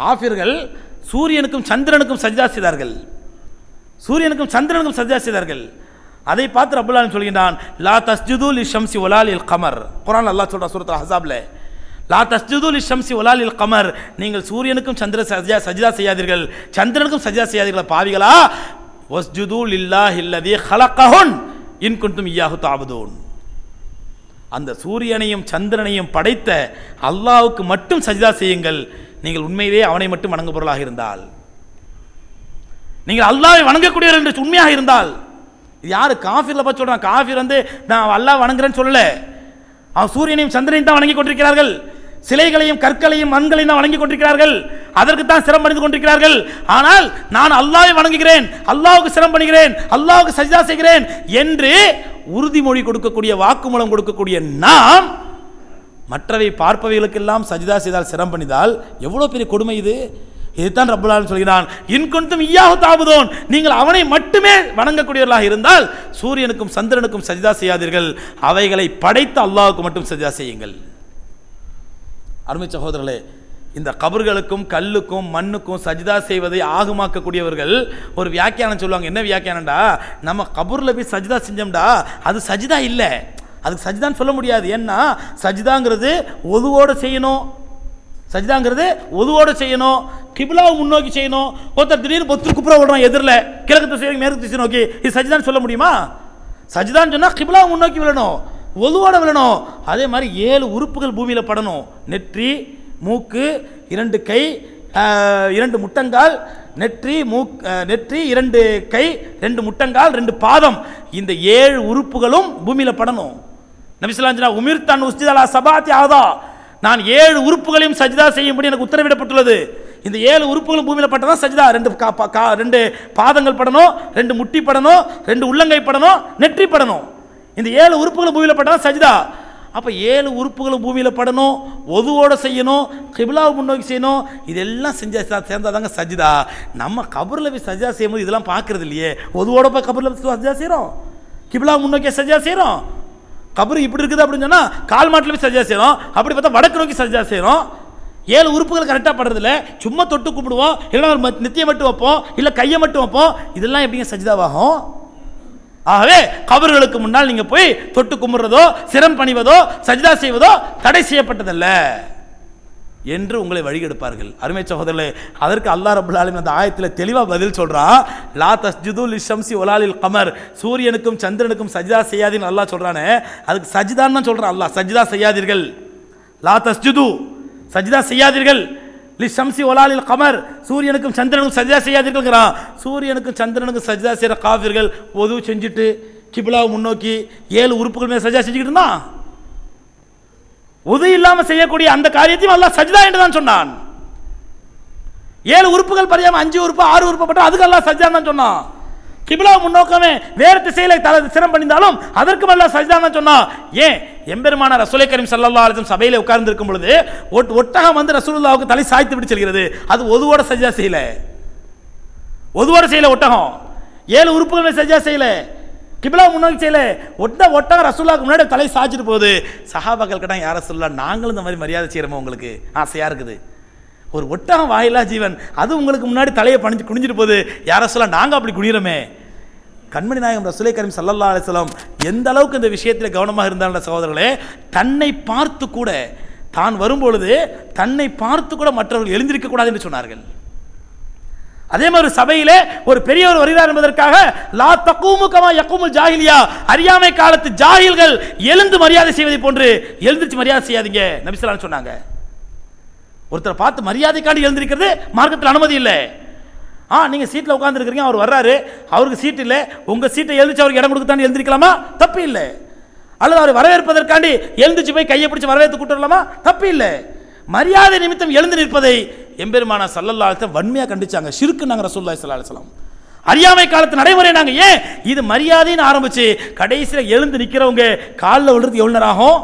காஃபிர்கள் சூரியனுக்கும் சந்திரனுக்கும் சஜிதா செய்தார்கள். சூரியனுக்கும் சந்திரனுக்கும் சஜிதா செய்தார்கள். அதை பார்த்து ரப்புல் ஆலமின் சொல்கிறான் லா தஸ்ஜுது லி ஷம்சி வலாலில் கமர். குரான் அல்லா சொல்கிறான் சூரத் ஹஸாப்ல லா தஸ்ஜுதுல் லி ஷம்சி வலாலில் கமர். நீங்கள் சூரியனுக்கும் சந்திர சஜா சஜிதா செய்யாதீர்கள். சந்திரனுக்கும் சஜிதா செய்யாதீர்கள் பாவிகளா? வஸ்ஜுது லில்லாஹி அல்லதி ஹலக்கஹுன் இன் குண்டும் இய்யாஹு தாபுதோன். அந்த சூரியனையும் சந்திரனையும் படைத்த அல்லாவுக்கு மட்டும் சஜிதா செய்யுங்கள். நீங்கள் உண்மையிலே அவனை மட்டும் வணங்க பொருளாக இருந்தால். நீங்கள் அல்லாவை வணங்கக்கூடியவர் என்று உண்மையாக இருந்தால். இது யாரு? காஃபிர்ல பத்தி சொல்றான். காஃபிர் வந்து நான் அல்லாஹ் வணங்குறேன்னு சொல்லலை. அவன் சூரியனையும் சந்திரனையும் தான் வணங்கி கொண்டிருக்கிறார்கள். சிலைகளையும் கற்களையும் மண்களையும் தான் வணங்கி கொண்டிருக்கிறார்கள். அதற்கு தான் சிரம் பண்ணிந்து கொண்டிருக்கிறார்கள். ஆனால் நான் அல்லாவை வணங்குகிறேன். அல்லாவுக்கு சிரம் பண்ணுகிறேன் அல்லாவுக்கு சஜிதா செய்கிறேன் என்று உறுதிமொழி கொடுக்கக்கூடிய வாக்குமூலம் கொடுக்கக்கூடிய நாம் மற்றவை பார்ப்பவைகளுக்கெல்லாம் சஜிதா செய்தால் சிரம் பண்ணிதால் எவ்வளோ பெரிய கொடுமை இது? இதுதான் ரப்புல்லாலும் சொல்கிறான். இன்கொண்டும் ஈயாக தாபுதோன். நீங்கள் அவனை மட்டுமே வணங்கக்கூடியவர்களாக இருந்தால் சூரியனுக்கும் சந்திரனுக்கும் சஜிதா செய்யாதீர்கள். அவைகளை படைத்த அல்லாவுக்கு மட்டும் சஜிதா செய்யுங்கள். அருமை சகோதரர்களே இந்த கபர்களுக்கும் கல்லுக்கும் மண்ணுக்கும் சஜிதா செய்வதை ஆகுமாக்கக்கூடியவர்கள் ஒரு வியாக்கியானம் சொல்லுவாங்க. என்ன வியாக்கியானம்டா? நம்ம கபூரில் போய் சஜிதா செஞ்சோம்டா அது சஜிதா இல்லை. அதுக்கு சஜிதான்னு சொல்ல முடியாது. ஏன்னா சஜிதாங்கிறது ஒதுவோடு செய்யணும். சஜிதாங்கிறது ஒதுவோடு செய்யணும். கிபிலாவை முன்னோக்கி செய்யணும். ஒருத்தர் திடீர்னு பொத்து குப்புற விடுறோம் எதிரில். கிழக்கு திசை மேற்கு திசை நோக்கி. இது சஜிதான்னு சொல்ல முடியுமா? சஜிதான்னு சொன்னால் கிபிலாவை முன்னோக்கி விழணும். ஒதுவோட விழணும். அதே மாதிரி ஏழு உறுப்புகள் பூமியில் படணும். நெற்றி மூக்கு இரண்டு கை இரண்டு முட்டங்கால் நெற்றி மூக் நெற்றி இரண்டு கை ரெண்டு முட்டங்கால் ரெண்டு பாதம். இந்த ஏழு உறுப்புகளும் பூமியில் படணும். நபிசுல்லாஞ்சனா உமிர் தான் உஸ்திதலா சபாத்தி ஆதா நான் ஏழு உறுப்புகளையும் சஜிதா செய்யும்படி எனக்கு உத்தரவிடப்பட்டுள்ளது. இந்த ஏழு உறுப்புகளும் பூமியில் பட்டதான் சஜிதா? ரெண்டு கா- பா- கா- ரெண்டு பாதங்கள் படணும் ரெண்டு முட்டி படணும் ரெண்டு உள்ளங்கை படணும் நெற்றி படணும். இந்த ஏழு உறுப்புகளும் பூமியில் பட்டால் சஜிதா. அப்போ ஏழு உறுப்புகளும் பூமியில் படணும் ஒதுவோட செய்யணும் கிபிலாவை முன்னோக்கி செய்யணும் இதெல்லாம் செஞ்சா சேர்ந்தாதாங்க சஜிதா. நம்ம கபரில் போய் சஜிதா செய்யும்போது இதெல்லாம் பார்க்கறது இல்லையே ஒதுவோட போய் கபரில் சஜிதா செய்கிறோம் கிபிலா முன்னோக்கி சஜிதா செய்கிறோம் கபரு இப்படி இருக்குது அப்படின்னு சொன்னால் கால் மாட்டில் போய் சஜிதா செய்கிறோம் அப்படி பார்த்தா வடக்கு நோக்கி சஜிதா செய்கிறோம் ஏழு உறுப்புகள் கரெக்டாக படுறதில்ல. சும்மா தொட்டு கும்பிடுவோம். இல்லைன்னா ஒரு ம- மட்டும் வைப்போம். இல்லை கையை மட்டும் வைப்போம். இதெல்லாம் எப்படிங்க சஜிதாவாகும்? ஆகவே கபர்களுக்கு முன்னால் நீங்க போய் தொட்டு கும்பிடுறதோ சிரம் பணிவதோ சஜிதா செய்வதோ தடை செய்யப்பட்டதல்ல. என்று உங்களை வழிகெடுப்பார்கள். அருமை சகோதரர்களே அதற்கு அல்லாஹ் ரபுல் அந்த ஆயத்தில் தெளிவாக பதில் சொல்கிறான் லா தஸ்ஜுது லிஷம்சி ஒலாலில் கமர். சூரியனுக்கும் சந்திரனுக்கும் சஜிதா செய்யாதீன்னு அல்லா சொல்கிறானே அதுக்கு சஜிதான்னு தான் சொல்றான் சஜிதா செய்யாதீர்கள். லா தஸ்ஜுது. சஜிதா செய்யாதீர்கள். லி ஷம்சி ஒலாலில் கமர். சூரியனுக்கும் சந்திரனுக்கும் சஜிதா செய்யாதீர்கள்ங்கிறான் சூரியனுக்கும் சந்திரனுக்கும் சஜிதா செய்கிற காஃபிர்கள் பொது செஞ்சுட்டு கிபிலாவை முன்னோக்கி ஏழு உறுப்புகள் மேலே சஜிதா செஞ்சுக்கிட்டு இருந்தான் உதவி இல்லாமல் செய்யக்கூடிய அந்த காரியத்தையும் எல்லாம் சஜிதா என்று தான் சொன்னான். ஏழு உறுப்புகள் பறியாமல் அஞ்சு உறுப்பு ஆறு உறுப்பு பட்டா அதுக்கு அல்லாஹ் சஜிதா தான் சொன்னான். கிபிலா முன்னோக்கமே வேறு திசையில் தலை சிரம் பண்ணியிருந்தாலும் அதற்கு அல்லாஹ் சஜிதான் தான் ஏன் எம்பெருமான ரசூலை கரீம் சல்லா அலிசம் சபையில் உட்கார்ந்து இருக்கும் பொழுது ஒட்- ஒட்டகம் வந்து ரசூலுல்லாவுக்கு தலை சாய்த்து விட்டு செல்கிறது. அது ஒதுவோட சஜா செய்யல. ஒதுவோட செய்யல ஒட்டகம். ஏழு உறுப்புகள் சஜா செய்யல. கிபிலா முன்னோக்கி செய்யல. ஒட்ட ஒட்டகம் ரசூல்லாவுக்கு முன்னாடி தலை சாய்ச்சிட்டு போகுது. சஹாபாக்கள் கிட்ட யார சொல்லலாம் நாங்களும் இந்த மாதிரி மரியாதை செய்கிறோமோ உங்களுக்கு? ஆசையாக இருக்குது. ஒரு ஒட்டகம் வாயிலா ஜீவன் அது உங்களுக்கு முன்னாடி தலையை பணிஞ்சு குனிஞ்சிட்டு போகுது. யார சொல்ல நாங்கள் அப்படி குனிறோமே கண்மணி நாயகம் ரசுலை கரீம் சல்லல்லா அலிஸ்லாம் எந்த அளவுக்கு இந்த விஷயத்தில் கவனமாக இருந்தாங்க சகோதரர்களே தன்னை பார்த்து கூட தான் வரும்பொழுது தன்னை பார்த்து கூட மற்றவர்கள் எழுந்திருக்க கூடாது என்று சொன்னார்கள். அதே மாதிரி சபையிலே ஒரு பெரியவர் வருகிறார் என்பதற்காக லா தக்குமுகமா யக்கூமுல் ஜாஹிலியா அறியாமை காலத்து ஜாகில்கள் எழுந்து மரியாதை செய்வதை போன்று எழுந்திருச்சு மரியாதை செய்யாதீங்க நபிசலான்னு சொன்னாங்க. ஒருத்தரை பார்த்து மரியாதைக்காண்டி எழுந்திருக்கிறது மார்க்கத்தில் அனுமதி இல்லை. ஆ நீங்கள் சீட்டில் உட்காந்துருக்கிறீங்க அவர் வர்றாரு. அவருக்கு சீட் இல்லை. உங்கள் சீட்டை எழுந்திரிச்சு அவருக்கு இடம் கொடுக்கத்தான் எழுந்திருக்கலாமா தப்பு இல்லை. அல்லது அவர் வரவேற்பதற்காண்டி எழுந்திரிச்சு போய் கையை பிடிச்சி வரவேற்று கூட்டு தப்பு இல்லை. மரியாதை நிமித்தம் எழுந்து நிற்பதை எம்பெருமானா சல்லல்லா அலிஸ்லாம் வன்மையாக கண்டிச்சாங்க. ஷிருக்கு நாங்கள் ரசூல்லா சல்லா அலிஸ்லாம் அறியாமை காலத்து நடைமுறை நாங்கள் ஏன்? இது மரியாதைன்னு ஆரம்பிச்சு கடைசியில் எழுந்து நிற்கிறவங்க காலில் விழுறது எவ்வளோ நேரம் ஆகும்?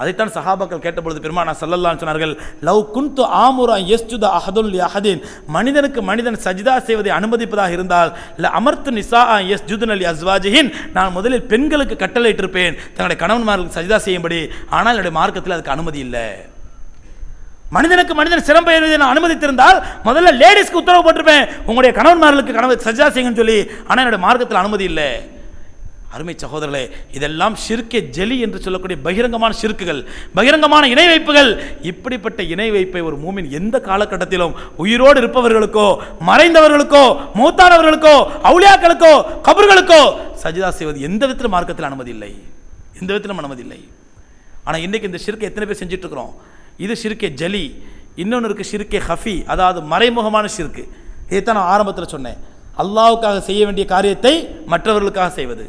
அதைத்தான் சஹாபாக்கள் கேட்டபொழுது பெருமானா சல்லல்லான்னு சொன்னார்கள் லவ் குந்து ஆமுரா எஸ்ஜுத அஹதுல் அஹதீன் மனிதனுக்கு மனிதன் சஜிதா செய்வதை அனுமதிப்பதாக இருந்தால் ல அமர்த்து நிசா எஸ் ஜுதன் அலி அஸ்வாஜிஹின். நான் முதலில் பெண்களுக்கு கட்டளையிட்டிருப்பேன் தங்களுடைய கணவன்மார்களுக்கு சஜிதா செய்யும்படி. ஆனால் என்னுடைய மார்க்கத்தில் அதுக்கு அனுமதி இல்லை. மனிதனுக்கு மனிதன் சிரம் எழுதி நான் அனுமதித்திருந்தால் முதல்ல லேடிஸ்க்கு உத்தரவு போட்டிருப்பேன். உங்களுடைய கணவன்மார்களுக்கு கணவன் சஜிதா செய்யுங்கன்னு சொல்லி. ஆனால் என்னுடைய மார்க்கத்தில் அனுமதி இல்லை. அருமை சகோதரர்களே இதெல்லாம் சிறுக்கே ஜெலி என்று சொல்லக்கூடிய பகிரங்கமான சிறுக்குகள் பகிரங்கமான இணை வைப்புகள் இப்படிப்பட்ட இணை வைப்பை ஒரு மூமின் எந்த காலகட்டத்திலும் உயிரோடு இருப்பவர்களுக்கோ மறைந்தவர்களுக்கோ மூத்தானவர்களுக்கோ அவுளியாக்களுக்கோ கபர்களுக்கோ சஜிதா செய்வது எந்த விதத்திலும் மார்க்கத்தில் அனுமதி இல்லை. எந்த விதத்திலும் அனுமதி இல்லை. ஆனால் இன்றைக்கி இந்த சிறுக்கை எத்தனை பேர் செஞ்சிட்ருக்குறோம் இது சிறுக்கே ஜலி இன்னொன்று இருக்குது சிறுக்கே ஹஃபி அதாவது மறைமுகமான சிறுக்கு. இதைத்தான் நான் ஆரம்பத்தில் சொன்னேன். அல்லாவுக்காக செய்ய வேண்டிய காரியத்தை மற்றவர்களுக்காக செய்வது.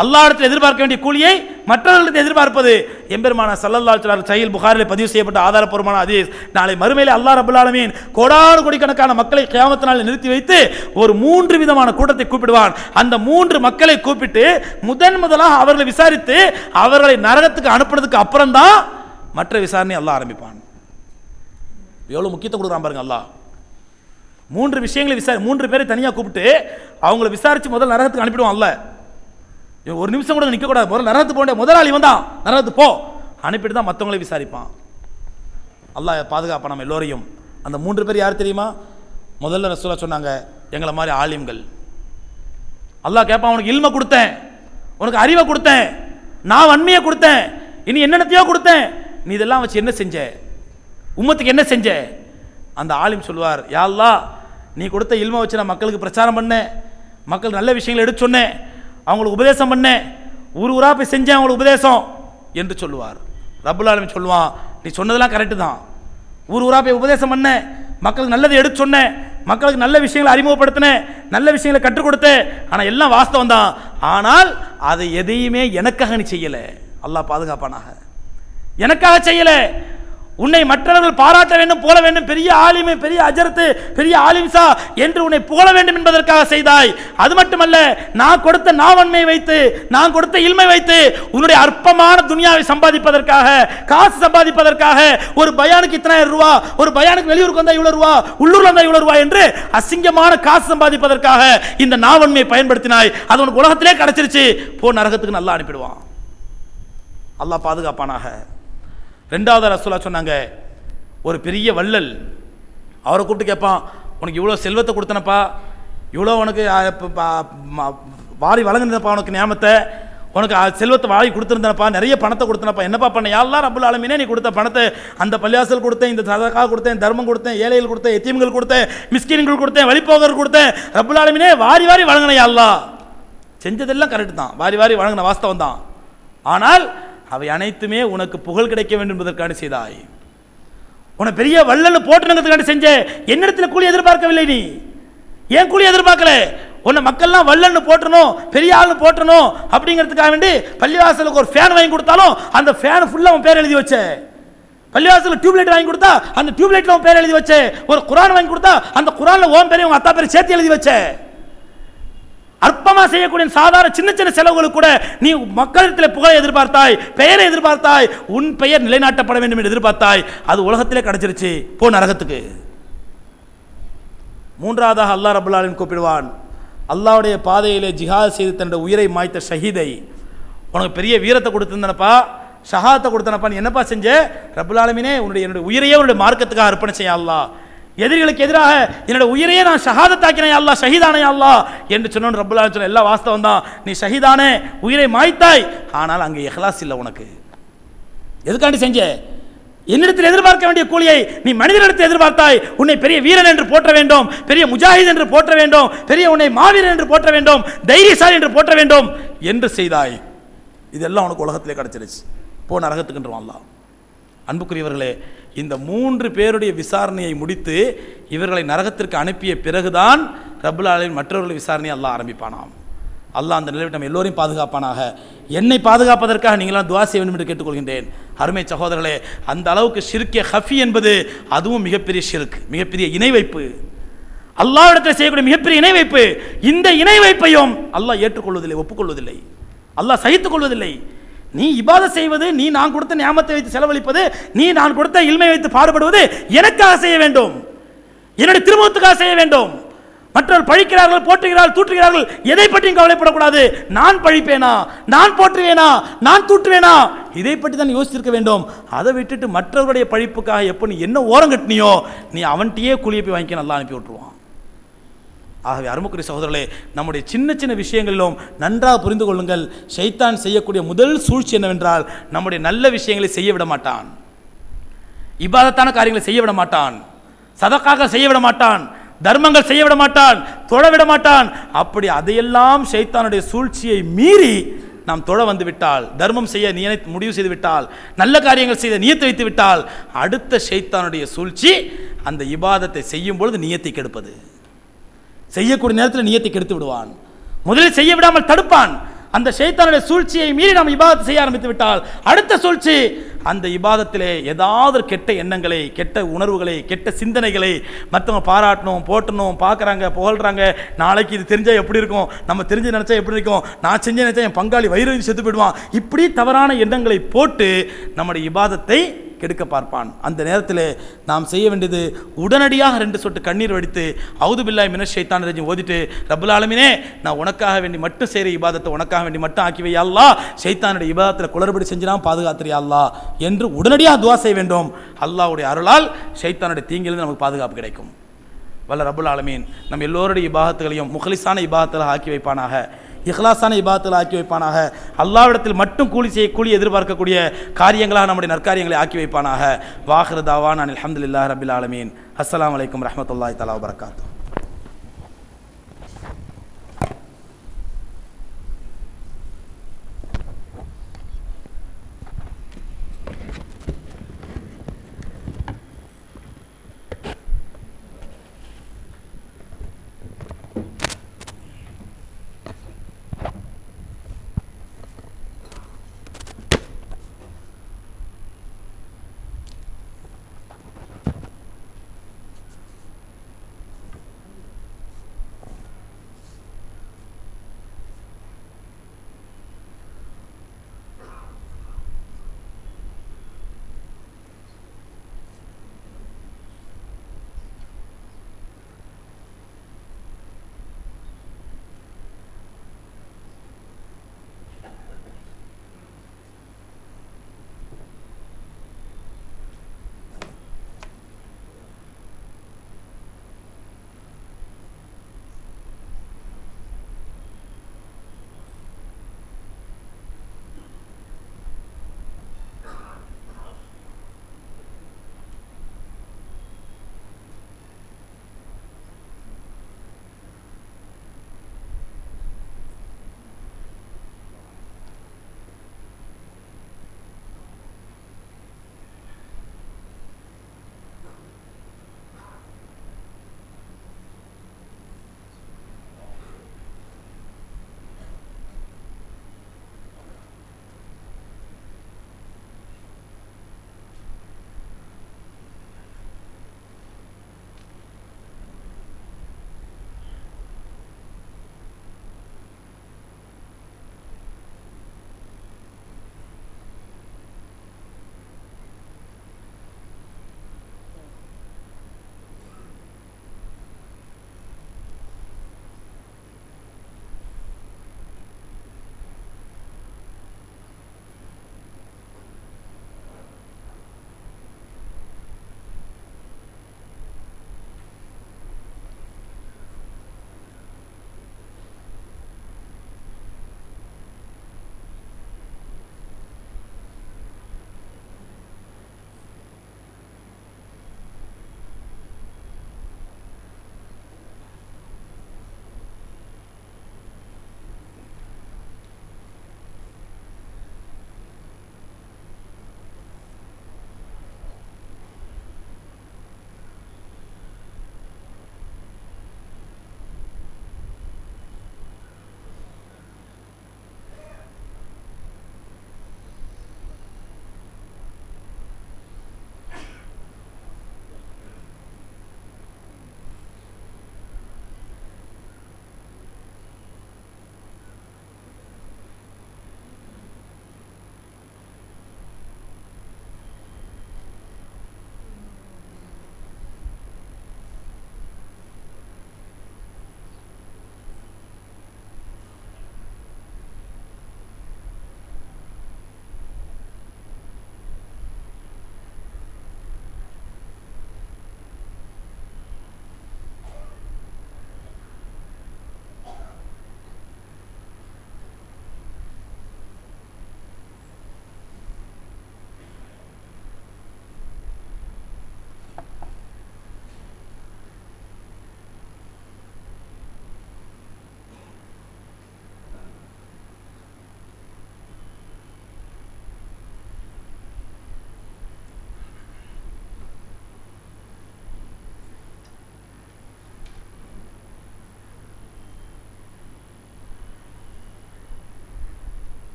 அல்லாடத்தில் எதிர்பார்க்க வேண்டிய கூலியை மற்றவர்களுக்கு எதிர்பார்ப்பது. எம்பெருமான சல்லல்லாஹு அலைஹி சயில் புகாரில் பதிவு செய்யப்பட்ட ஆதாரப்பூர்வமான அதீஸ் நாளை மறுமையில் அல்லாஹ் ரப்பல் ஆலமீன் கோடானு கோடிக்கணக்கான மக்களை கியாமத் நிறுத்தி வைத்து ஒரு மூன்று விதமான கூட்டத்தை கூப்பிடுவான். அந்த மூன்று மக்களை கூப்பிட்டு முதன் முதலாக அவர்களை விசாரித்து அவர்களை நரகத்துக்கு அனுப்புறதுக்கு அப்புறம்தான் மற்ற விசாரணை அல்லாஹ் ஆரம்பிப்பான். எவ்வளோ முக்கியத்துவம் கொடுக்குறான் பாருங்க அல்லாஹ். மூன்று விஷயங்களை விசாரி மூன்று பேரை தனியாக கூப்பிட்டு அவங்கள விசாரித்து முதல் நரகத்துக்கு அனுப்பிடுவான் அல்ல ஒரு நிமிஷம் கூட நிற்கக்கூடாது முதல்ல நரகத்து போக முதலாளி வந்தான் நரகத்து போ. அனுப்பிட்டு தான் மற்றவங்களை விசாரிப்பான். அல்லாஹ் பாதுகாப்பான் நம்ம எல்லோரையும். அந்த மூன்று பேர் யார் தெரியுமா? முதல்ல ரசூலா சொன்னாங்க எங்களை மாதிரி ஆலிம்கள். அல்லாஹ் கேட்பான் உனக்கு இல்மை கொடுத்தேன். உனக்கு அறிவை கொடுத்தேன். நான் வன்மையை கொடுத்தேன். இனி என்னென்னத்தையோ கொடுத்தேன். நீ இதெல்லாம் வச்சு என்ன செஞ்ச? உம்மத்துக்கு என்ன செஞ்ச? அந்த ஆலிம் சொல்வார் யாழ்லா நீ கொடுத்த இல்மை வச்சு நான் மக்களுக்கு பிரச்சாரம் பண்ணேன். மக்கள் நல்ல விஷயங்களை எடுத்து சொன்னேன். அவங்களுக்கு உபதேசம் பண்ணேன் ஊர் ஊராக போய் செஞ்சேன் அவங்களுக்கு உபதேசம் என்று சொல்லுவார். ரபுல் ஆலமீன் சொல்லுவான் நீ சொன்னதெல்லாம் கரெக்டு தான். ஊர் ஊராக போய் உபதேசம் பண்ணேன் மக்களுக்கு நல்லதை எடுத்து சொன்னேன் மக்களுக்கு நல்ல விஷயங்களை அறிமுகப்படுத்தினேன் நல்ல விஷயங்களை கற்றுக் கொடுத்தேன் ஆனால் எல்லாம் வாஸ்தவம் தான். ஆனால் அதை எதையுமே எனக்காக நீ செய்யலை. அல்லாஹ் பாதுகாப்பானாக. எனக்காக செய்யலை. உன்னை மற்றவர்கள் பாராட்ட வேண்டும் போல வேண்டும். பெரிய ஆலிமை பெரிய அஜரத்து பெரிய ஆலிம்சா என்று உன்னை புகழ வேண்டும் என்பதற்காக செய்தாய். அது மட்டுமல்ல நான் கொடுத்த நாவன்மை வைத்து நான் கொடுத்த இல்மை வைத்து உன்னுடைய அற்பமான துனியாவை சம்பாதிப்பதற்காக காசு சம்பாதிப்பதற்காக ஒரு பயானுக்கு இத்தனாயிரம் ரூபா ஒரு பயானுக்கு வெளியூருக்கு வந்தா இவ்வளவு ரூபா உள்ளூர் வந்தா இவ்வளவு ரூபா என்று அசிங்கமான காசு சம்பாதிப்பதற்காக இந்த நாவன்மையை பயன்படுத்தினாய். அது உனக்கு உலகத்திலே கிடைச்சிருச்சு. போ நரகத்துக்கு நல்லா அனுப்பிடுவான். அல்லாஹ் பாதுகாப்பானாக. ரெண்டாவது ரசூலா சொன்னாங்க ஒரு பெரிய வள்ளல். அவரை கூப்பிட்டு கேட்பான் உனக்கு இவ்வளோ செல்வத்தை கொடுத்தனப்பா இவ்வளோ உனக்கு வாரி வழங்கினப்பா உனக்கு நியமத்தை உனக்கு செல்வத்தை வாரி கொடுத்துருந்தனப்பா நிறைய பணத்தை கொடுத்தனப்பா என்னப்பா பண்ண யாரெல்லாம் ரப்புல் ஆலமீனே நீ கொடுத்த பணத்தை அந்த பள்ளியாசல் கொடுத்தேன் இந்த சதக்கா கொடுத்தேன் தர்மம் கொடுத்தேன் ஏழைகள் கொடுத்தேன் எத்தீம்கள் கொடுத்தேன் மிஸ்கின்கள் கொடுத்தேன் வழிபோகர் கொடுத்தேன் ரப்புல் ஆலமீனே வாரி வாரி வழங்கின யாழ்லா செஞ்சதெல்லாம் கரெக்ட் தான். வாரி வாரி வழங்கின வாஸ்தவம் தான். ஆனால் அவை அனைத்துமே உனக்கு புகழ் கிடைக்க வேண்டும் என்பதற்காக செய்தாய். உன பெரிய வள்ளல் போட்டுனங்கிறதுக்காண்டி செஞ்ச என்னிடத்தில் கூலி எதிர்பார்க்கவில்லை நீ. ஏன் கூலி எதிர்பார்க்கல? உன்னை மக்கள்லாம் வல்லன்னு போட்டணும் பெரிய ஆள்னு போட்டணும் அப்படிங்கிறதுக்காக வேண்டி பள்ளிவாசலுக்கு ஒரு ஃபேன் வாங்கி கொடுத்தாலும் அந்த ஃபேன் ஃபுல்லாக உன் பேர் எழுதி வச்ச. பள்ளிவாசலில் டியூப்லைட் வாங்கி கொடுத்தா அந்த டியூப்லைட்டில் உன் பேர் எழுதி வச்ச. ஒரு குரான் வாங்கி கொடுத்தா அந்த குரானில் ஓம் பேரையும் உங்கள் அத்தா பேர் சேர்த்து எழுதி வச்சேன் அற்பமா செய்யக்கூடிய சாதாரண சின்ன சின்ன செலவுகளுக்கு கூட நீ மக்களிடத்தில் புகழை எதிர்பார்த்தாய் பெயரை எதிர்பார்த்தாய் உன் பெயர் நிலைநாட்டப்பட வேண்டும் என்று எதிர்பார்த்தாய் அது உலகத்திலே கிடைச்சிருச்சு. போ நரகத்துக்கு. மூன்றாவதாக அல்லாஹ் ரபுல்லாலின் கூப்பிடுவான். அல்லாவுடைய பாதையிலே ஜிஹாத் செய்து தன்னுடைய உயிரை மாய்த்த ஷஹீதை. உனக்கு பெரிய வீரத்தை கொடுத்துருந்தனப்பா ஷஹாத்தை கொடுத்தனப்பா நீ என்னப்பா செஞ்ச? ரபுல் உன்னுடைய என்னுடைய உயிரையே உன்னுடைய மார்க்கத்துக்காக அர்ப்பணம் செய்ய அல்லா எதிரிகளுக்கு எதிராக என்னோட உயிரையே நான் ஷஹாதத்தாக்கினேன் அல்லாஹ் ஷஹீதானே அல்லா என்று சொன்னோன்னு ரபுல் சொல்ல எல்லா வாஸ்தவம் தான். நீ ஷஹீதானே உயிரை மாய்த்தாய். ஆனால் அங்கே எஹ்லாஸ் இல்லை உனக்கு. எதுக்காண்டி செஞ்ச? என்னிடத்தில் எதிர்பார்க்க வேண்டிய கூலியை நீ மனிதனிடத்தில் எதிர்பார்த்தாய். உன்னை பெரிய வீரன் என்று போற்ற வேண்டும் பெரிய முஜாஹித் என்று போற்ற வேண்டும் பெரிய உன்னை மாவீரன் என்று போற்ற வேண்டும் தைரியசாலி என்று போற்ற வேண்டும் என்று செய்தாய். இதெல்லாம் உனக்கு உலகத்திலே கிடைச்சிருச்சு. போ நரகத்துக்குன்றவான்லாம் அன்புக்குரியவர்களே இந்த மூன்று பேருடைய விசாரணையை முடித்து இவர்களை நரகத்திற்கு அனுப்பிய பிறகுதான் ரபுல் ஆலமின் மற்றவர்களை விசாரணையை எல்லாம் ஆரம்பிப்பானாம். அல்லாஹ் அந்த நிலையை நம்ம எல்லோரையும் பாதுகாப்பானாக. என்னை பாதுகாப்பதற்காக நீங்களாம் துவா செய்ய வேண்டும் என்று கேட்டுக்கொள்கின்றேன். அருமை சகோதரர்களே அந்த அளவுக்கு ஷிர்கே ஹஃபி என்பது அதுவும் மிகப்பெரிய ஷிர்க் மிகப்பெரிய இணை வைப்பு இடத்தில் செய்யக்கூடிய மிகப்பெரிய இணை வைப்பு இந்த இணை வைப்பையும் அல்லாஹ் ஏற்றுக்கொள்வதில்லை ஒப்புக்கொள்வதில்லை. அல்லாஹ் சகித்துக் கொள்வதில்லை நீ இபாத செய்வது நீ நான் கொடுத்த ஞாபகத்தை வைத்து செலவழிப்பது நீ நான் கொடுத்த இல்மை வைத்து பாடுபடுவது எனக்காக செய்ய வேண்டும். என்னுடைய திருமணத்துக்காக செய்ய வேண்டும். மற்றவர் பழிக்கிறார்கள் போற்றுகிறார்கள் தூற்றுகிறார்கள் எதை பற்றியும் கவலைப்படக்கூடாது. நான் பழிப்பேனா? நான் போற்றுவேனா? நான் தூற்றுவேனா? இதை பற்றி தான் யோசிச்சிருக்க வேண்டும். அதை விட்டுட்டு மற்றவருடைய பழிப்புக்காக எப்போ நீ என்ன ஓரம் கட்டினியோ நீ அவன்கிட்டயே கூலியை போய் வாங்கிக்க நல்லா அனுப்பி விட்டுருவான். ஆகவே அருமுக்குரிய சகோதரர்களே நம்முடைய சின்ன சின்ன விஷயங்களிலும் நன்றாக புரிந்து கொள்ளுங்கள். ஷைத்தான் செய்யக்கூடிய முதல் சூழ்ச்சி என்னவென்றால் நம்முடைய நல்ல விஷயங்களை செய்ய விட மாட்டான். இபாதத்தான காரியங்களை செய்ய விட மாட்டான். சதக்காக செய்ய விட மாட்டான். தர்மங்கள் செய்ய விட மாட்டான். தொழ விட மாட்டான். அப்படி அதையெல்லாம் ஷைத்தானுடைய சூழ்ச்சியை மீறி நாம் தொழ வந்து விட்டால் தர்மம் செய்ய நியமித்து முடிவு செய்து விட்டால் நல்ல காரியங்கள் செய்த நியத்து வைத்து விட்டால் அடுத்த ஷைத்தானுடைய சூழ்ச்சி அந்த இபாதத்தை செய்யும் பொழுது நியத்தை கெடுப்பது. செய்யக்கூடிய நேரத்தில் நியத்தை கெடுத்து விடுவான். முதலில் செய்ய விடாமல் தடுப்பான். அந்த ஷைத்தானுடைய சூழ்ச்சியை மீறி நாம் இபாதத்தை செய்ய ஆரம்பித்து விட்டால் அடுத்த சூழ்ச்சி அந்த இபாதத்திலே ஏதாவது கெட்ட எண்ணங்களை கெட்ட உணர்வுகளை கெட்ட சிந்தனைகளை மற்றவங்க பாராட்டணும் போட்டணும் பார்க்குறாங்க புகழ்றாங்க. நாளைக்கு இது தெரிஞ்சால் எப்படி இருக்கும்? நம்ம தெரிஞ்சு நினச்சா எப்படி இருக்கும்? நான் செஞ்சு நினச்சா என் பங்காளி வயிறு செத்து போயிடுவான். இப்படி தவறான எண்ணங்களை போட்டு நம்முடைய இபாதத்தை கெடுக்க பார்ப்பான். அந்த நேரத்தில் நாம் செய்ய வேண்டியது உடனடியாக ரெண்டு சொட்டு கண்ணீர் வடித்து அவுது பில்லாய் மின ரஜி ஓதிட்டு ரபுல் ஆலமினே நான் உனக்காக வேண்டி மட்டும் செய்கிற இபாதத்தை உனக்காக வேண்டி மட்டும் ஆக்கி வை அல்லா ஷைத்தானுடைய இபாதத்தில் குளறுபடி செஞ்சுனா பாதுகாத்துறியா என்று உடனடியாக துவா செய்ய வேண்டும். அல்லாவுடைய அருளால் ஷைத்தானுடைய தீங்கிலிருந்து நமக்கு பாதுகாப்பு கிடைக்கும். வல்ல ரபுல் ஆலமீன் நம்ம எல்லோருடைய இபாதத்துகளையும் முகலிசான இபாகத்தில் ஆக்கி வைப்பானாக. இஹ்லாசான இபாத்தில் ஆக்கி வைப்பானாக. அல்லாவிடத்தில் மட்டும் கூலி செய்ய கூலி எதிர்பார்க்கக்கூடிய காரியங்களாக நம்முடைய நற்காரியங்களை ஆக்கி வைப்பானாக. வாஹிரு தாவான் அல்ஹம்துலில்லாஹ் ரபில் ஆலமீன். அஸ்லாம் வலைக்கம் ரஹமத்துல்லாய் தலா வபரகாத்துஹு.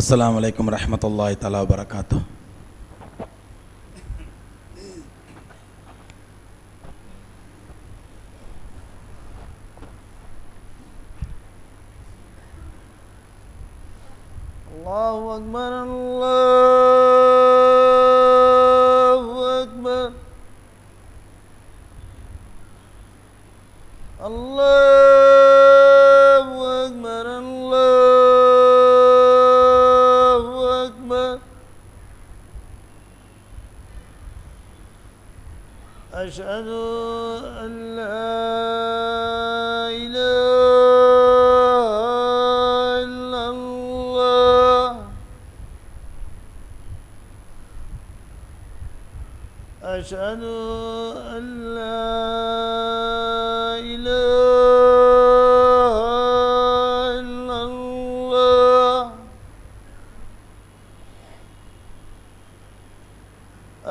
السلام عليكم ورحمة الله تعالى وبركاته.